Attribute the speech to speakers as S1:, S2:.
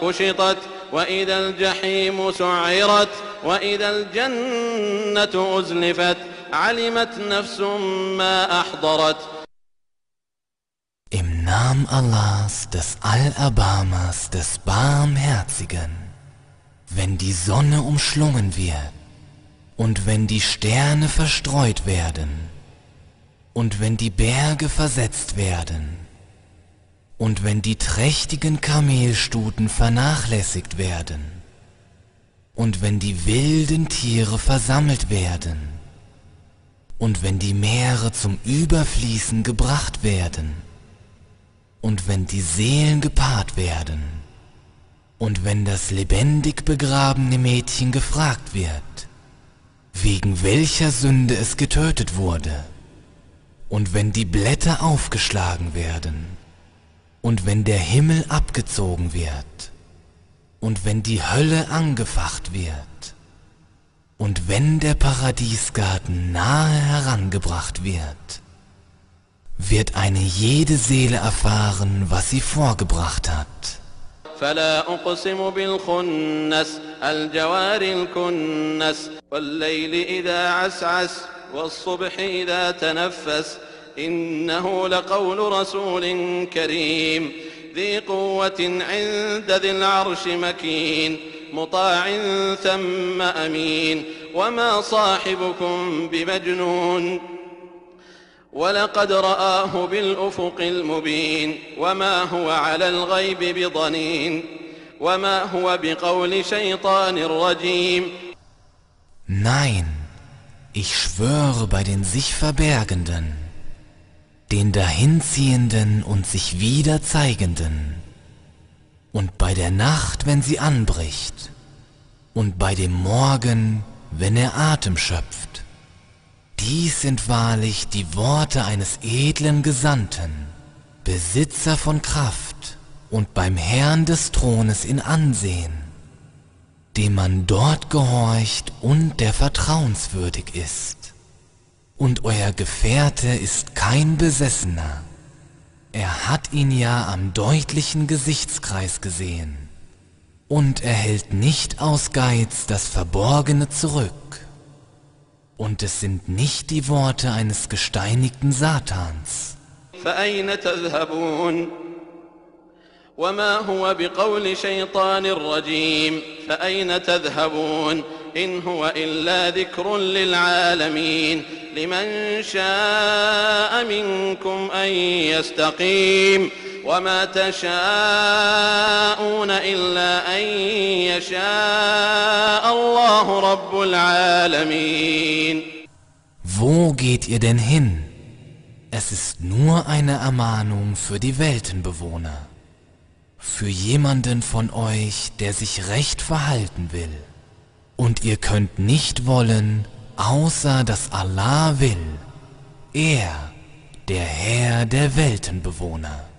S1: كشطت وإذا الجحيم سعرت وإذا الجنة أزلفت علمت نفس ما أحضرت
S2: Im Namen Allahs, des Allerbarmers, des Barmherzigen, wenn die Sonne umschlungen wird und wenn die Sterne verstreut werden und wenn die Berge versetzt werden und wenn die trächtigen Kamelstuten vernachlässigt werden und wenn die wilden Tiere versammelt werden und wenn die Meere zum Überfließen gebracht werden und wenn die Seelen gepaart werden und wenn das lebendig begrabene Mädchen gefragt wird, wegen welcher Sünde es getötet wurde, und wenn die Blätter aufgeschlagen werden, und wenn der Himmel abgezogen wird, und wenn die Hölle angefacht wird, und wenn der Paradiesgarten nahe herangebracht wird, wird eine jede Seele erfahren, was sie vorgebracht hat.
S1: فلا أقسم بالخنس الجوار الكنس والليل إذا عسعس والصبح إذا تنفس إنه لقول رسول كريم. ذي قوة عند ذي العرش مكين مطاع ثم أمين. وما صاحبكم بمجنون. ولقد رآه بالأفق المبين. وما هو على الغيب بضنين. وما هو بقول شيطان رجيم.
S2: Nein, ich schwöre bei den sich Verbergenden, den Dahinziehenden und sich wieder Zeigenden, und bei der Nacht, wenn sie anbricht, und bei dem Morgen, wenn er Atem schöpft. Dies sind wahrlich die Worte eines edlen Gesandten, Besitzer von Kraft und beim Herrn des Thrones in Ansehen, dem man dort gehorcht und der vertrauenswürdig ist. Und euer Gefährte ist kein Besessener. Er hat ihn ja am deutlichen Gesichtskreis gesehen. Und er hält nicht aus Geiz das Verborgene zurück. Und es sind nicht die Worte eines gesteinigten Satans.
S1: فأين تذهبون وما هو بقول شيطان رجيم فأين تذهبون إن هو إلا ذكر للعالمين لمن شاء منكم أن يستقيم وما تشاءون إلا أن يشاء الله رب العالمين
S2: Wo geht ihr denn hin? Es ist nur eine Ermahnung für die Weltenbewohner. Für jemanden von euch, der sich recht verhalten will. Und ihr könnt nicht wollen, außer dass Allah will. Er, der Herr der Weltenbewohner.